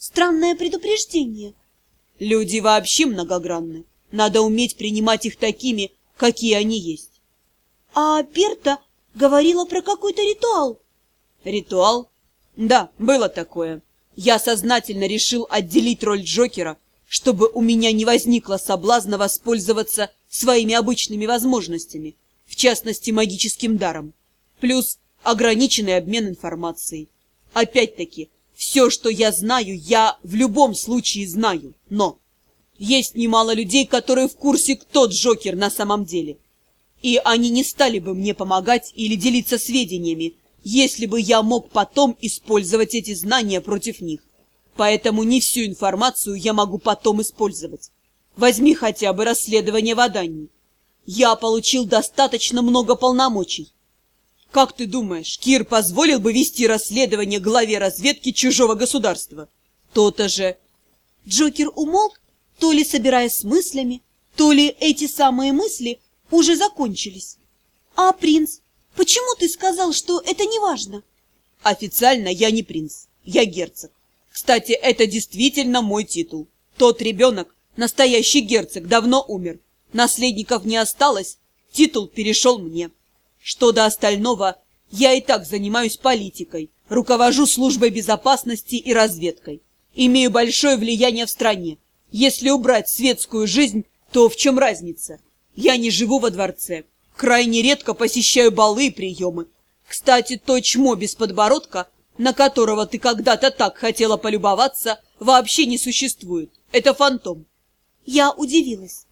Странное предупреждение. Люди вообще многогранны. Надо уметь принимать их такими, какие они есть. А Берта говорила про какой-то ритуал. Ритуал? Да, было такое. Я сознательно решил отделить роль Джокера, чтобы у меня не возникло соблазна воспользоваться своими обычными возможностями, в частности магическим даром, плюс ограниченный обмен информацией. Опять-таки, все, что я знаю, я в любом случае знаю, но есть немало людей, которые в курсе, кто Джокер на самом деле. И они не стали бы мне помогать или делиться сведениями, если бы я мог потом использовать эти знания против них. Поэтому не всю информацию я могу потом использовать. Возьми хотя бы расследование в Адании. Я получил достаточно много полномочий. Как ты думаешь, Кир позволил бы вести расследование главе разведки чужого государства? То-то же. Джокер умолк, то ли собираясь с мыслями, то ли эти самые мысли уже закончились. А принц Почему ты сказал, что это не важно? Официально я не принц, я герцог. Кстати, это действительно мой титул. Тот ребенок, настоящий герцог, давно умер. Наследников не осталось, титул перешел мне. Что до остального, я и так занимаюсь политикой, руковожу службой безопасности и разведкой. Имею большое влияние в стране. Если убрать светскую жизнь, то в чем разница? Я не живу во дворце, Крайне редко посещаю балы и приемы. Кстати, то чмо без подбородка, на которого ты когда-то так хотела полюбоваться, вообще не существует. Это фантом. Я удивилась.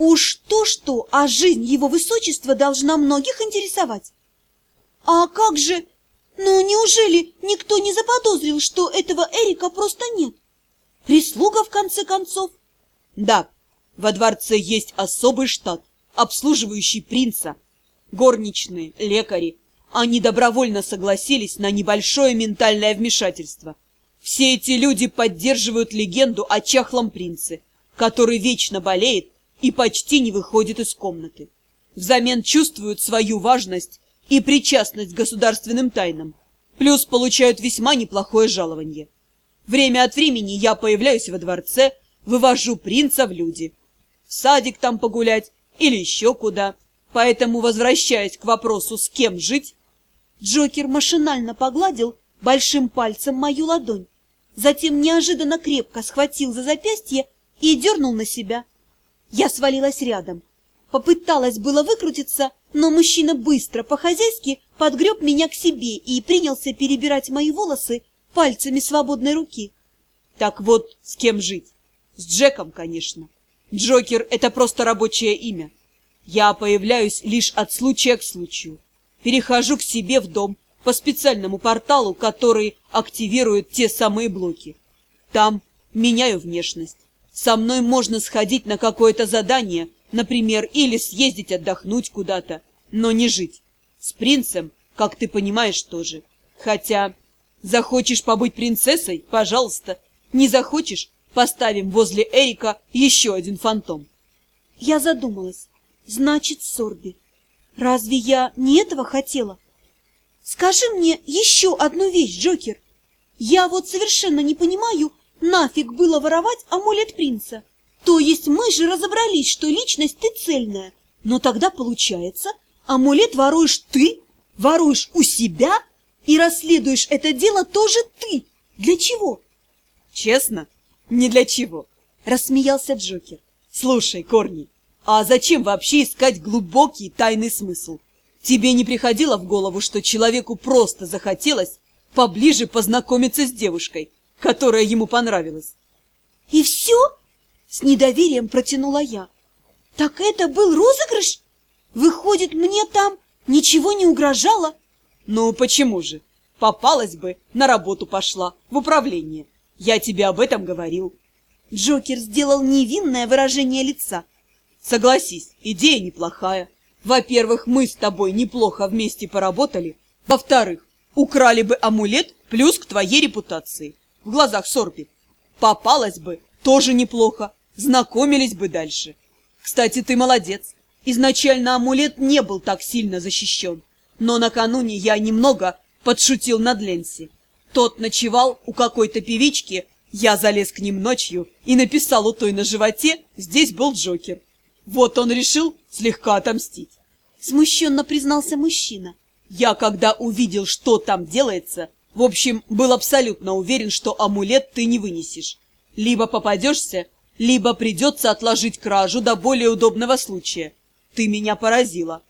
Уж то-что, а жизнь его высочества должна многих интересовать. А как же... Ну, неужели никто не заподозрил, что этого Эрика просто нет? Прислуга, в конце концов? Да, во дворце есть особый штат обслуживающий принца. Горничные, лекари, они добровольно согласились на небольшое ментальное вмешательство. Все эти люди поддерживают легенду о чахлом принце, который вечно болеет и почти не выходит из комнаты. Взамен чувствуют свою важность и причастность к государственным тайнам, плюс получают весьма неплохое жалование. Время от времени я появляюсь во дворце, вывожу принца в люди. В садик там погулять или еще куда. Поэтому, возвращаясь к вопросу, с кем жить, Джокер машинально погладил большим пальцем мою ладонь, затем неожиданно крепко схватил за запястье и дернул на себя. Я свалилась рядом. Попыталась было выкрутиться, но мужчина быстро, по-хозяйски, подгреб меня к себе и принялся перебирать мои волосы пальцами свободной руки. Так вот, с кем жить? С Джеком, конечно. Джокер — это просто рабочее имя. Я появляюсь лишь от случая к случаю. Перехожу к себе в дом по специальному порталу, который активирует те самые блоки. Там меняю внешность. Со мной можно сходить на какое-то задание, например, или съездить отдохнуть куда-то, но не жить. С принцем, как ты понимаешь, тоже. Хотя, захочешь побыть принцессой, пожалуйста. Не захочешь, Поставим возле Эрика еще один фантом. Я задумалась. Значит, Сорби. Разве я не этого хотела? Скажи мне еще одну вещь, Джокер. Я вот совершенно не понимаю, нафиг было воровать амулет принца. То есть мы же разобрались, что личность ты цельная. Но тогда получается, амулет воруешь ты, воруешь у себя и расследуешь это дело тоже ты. Для чего? Честно, «Ни для чего!» — рассмеялся Джокер. «Слушай, Корни, а зачем вообще искать глубокий тайный смысл? Тебе не приходило в голову, что человеку просто захотелось поближе познакомиться с девушкой, которая ему понравилась?» «И все?» — с недоверием протянула я. «Так это был розыгрыш? Выходит, мне там ничего не угрожало?» «Ну, почему же? Попалась бы, на работу пошла, в управление. Я тебе об этом говорил. Джокер сделал невинное выражение лица. Согласись, идея неплохая. Во-первых, мы с тобой неплохо вместе поработали. Во-вторых, украли бы амулет плюс к твоей репутации. В глазах Сорби. Попалась бы, тоже неплохо. Знакомились бы дальше. Кстати, ты молодец. Изначально амулет не был так сильно защищен. Но накануне я немного подшутил над Ленси. Тот ночевал у какой-то певички, я залез к ним ночью и написал у той на животе «Здесь был Джокер». Вот он решил слегка отомстить. Смущенно признался мужчина. Я, когда увидел, что там делается, в общем, был абсолютно уверен, что амулет ты не вынесешь. Либо попадешься, либо придется отложить кражу до более удобного случая. Ты меня поразила.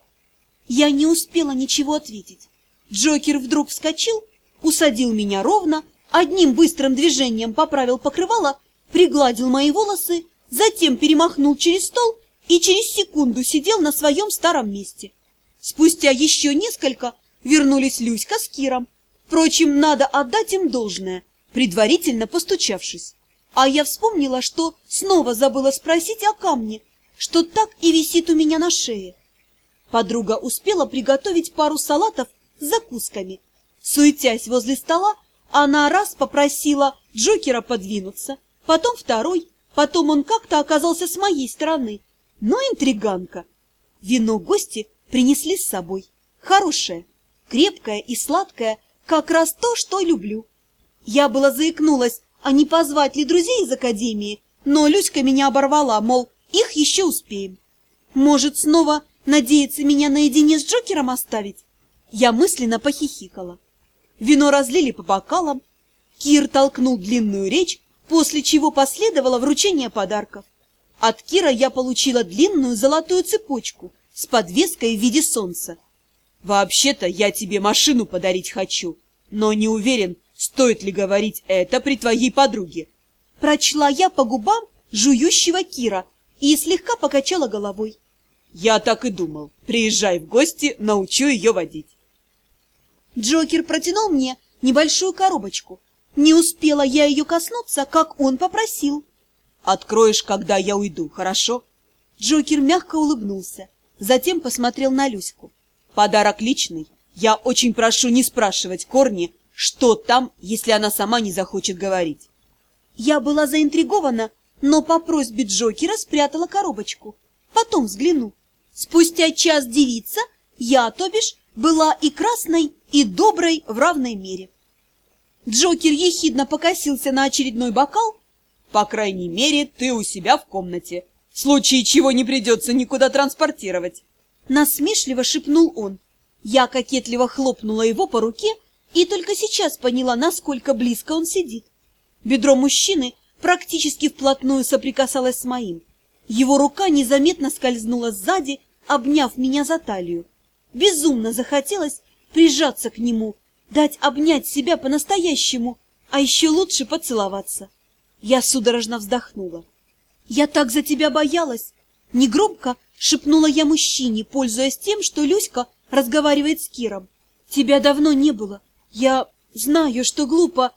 Я не успела ничего ответить. Джокер вдруг вскочил, усадил меня ровно, одним быстрым движением поправил покрывало, пригладил мои волосы, затем перемахнул через стол и через секунду сидел на своем старом месте. Спустя еще несколько вернулись Люська с Киром. Впрочем, надо отдать им должное, предварительно постучавшись. А я вспомнила, что снова забыла спросить о камне, что так и висит у меня на шее. Подруга успела приготовить пару салатов с закусками. Суетясь возле стола, она раз попросила Джокера подвинуться, потом второй, потом он как-то оказался с моей стороны. Но интриганка. Вино гости принесли с собой. Хорошее, крепкое и сладкое, как раз то, что люблю. Я была заикнулась, а не позвать ли друзей из академии, но Люська меня оборвала, мол, их еще успеем. Может, снова надеется меня наедине с Джокером оставить? Я мысленно похихикала. Вино разлили по бокалам. Кир толкнул длинную речь, после чего последовало вручение подарков. От Кира я получила длинную золотую цепочку с подвеской в виде солнца. Вообще-то я тебе машину подарить хочу, но не уверен, стоит ли говорить это при твоей подруге. Прочла я по губам жующего Кира и слегка покачала головой. Я так и думал. Приезжай в гости, научу ее водить. Джокер протянул мне небольшую коробочку. Не успела я ее коснуться, как он попросил. Откроешь, когда я уйду, хорошо? Джокер мягко улыбнулся, затем посмотрел на Люську. Подарок личный. Я очень прошу не спрашивать Корни, что там, если она сама не захочет говорить. Я была заинтригована, но по просьбе Джокера спрятала коробочку. Потом взгляну. Спустя час девица, я, то бишь, была и красной, и доброй в равной мере. Джокер ехидно покосился на очередной бокал. По крайней мере, ты у себя в комнате. В случае чего не придется никуда транспортировать. Насмешливо шепнул он. Я кокетливо хлопнула его по руке и только сейчас поняла, насколько близко он сидит. Бедро мужчины практически вплотную соприкасалось с моим. Его рука незаметно скользнула сзади, обняв меня за талию. Безумно захотелось прижаться к нему, дать обнять себя по-настоящему, а еще лучше поцеловаться. Я судорожно вздохнула. «Я так за тебя боялась!» Негромко шепнула я мужчине, пользуясь тем, что Люська разговаривает с Киром. «Тебя давно не было. Я знаю, что глупо...»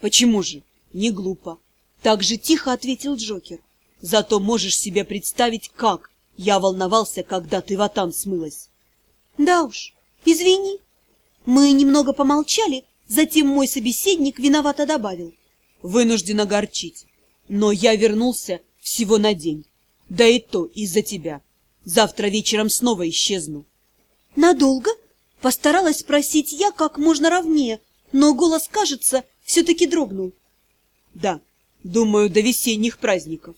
«Почему же? Не глупо!» Так же тихо ответил Джокер. «Зато можешь себе представить, как я волновался, когда ты в Атан смылась». «Да уж, извини». Мы немного помолчали, затем мой собеседник виновато добавил. «Вынужден огорчить, но я вернулся всего на день, да и то из-за тебя. Завтра вечером снова исчезну». «Надолго?» — постаралась спросить я как можно ровнее, но голос, кажется, все-таки дрогнул. «Да, думаю, до весенних праздников».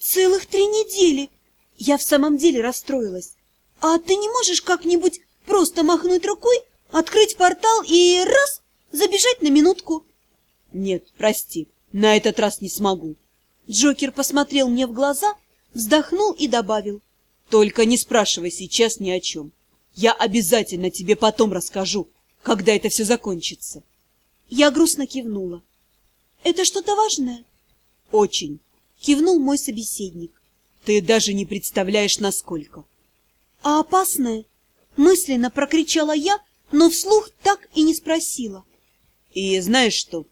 «Целых три недели!» Я в самом деле расстроилась. «А ты не можешь как-нибудь просто махнуть рукой, открыть портал и раз забежать на минутку?» «Нет, прости, на этот раз не смогу». Джокер посмотрел мне в глаза, вздохнул и добавил. «Только не спрашивай сейчас ни о чем. Я обязательно тебе потом расскажу, когда это все закончится». Я грустно кивнула. «Это что-то важное?» «Очень», — кивнул мой собеседник. «Ты даже не представляешь, насколько». «А опасное?» — мысленно прокричала я, но вслух так и не спросила. «И знаешь что?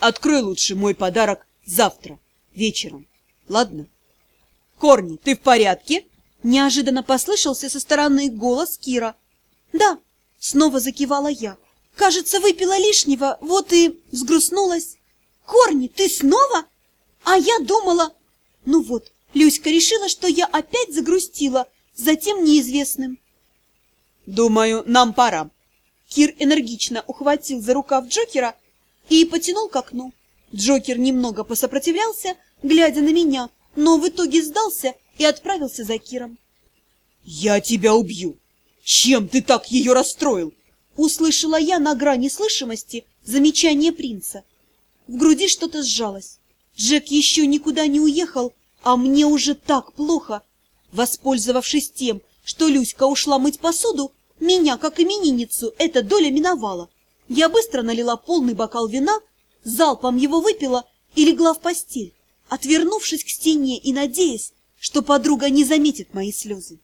Открой лучше мой подарок завтра, вечером, ладно?» «Корни, ты в порядке?» Неожиданно послышался со стороны голос Кира. «Да», — снова закивала я. «Кажется, выпила лишнего, вот и взгрустнулась». «Корни, ты снова?» «А я думала...» «Ну вот, Люська решила, что я опять загрустила, затем неизвестным». «Думаю, нам пора». Кир энергично ухватил за рукав Джокера. и потянул к окну. Джокер немного посопротивлялся, глядя на меня, но в итоге сдался и отправился за Киром. «Я тебя убью! Чем ты так ее расстроил?» Услышала я на грани слышимости замечание принца. В груди что-то сжалось. Джек еще никуда не уехал, а мне уже так плохо. Воспользовавшись тем, что Люська ушла мыть посуду, меня, как именинницу, эта доля миновала. Я быстро налила полный бокал вина, залпом его выпила и легла в постель, отвернувшись к стене и надеясь, что подруга не заметит мои слезы.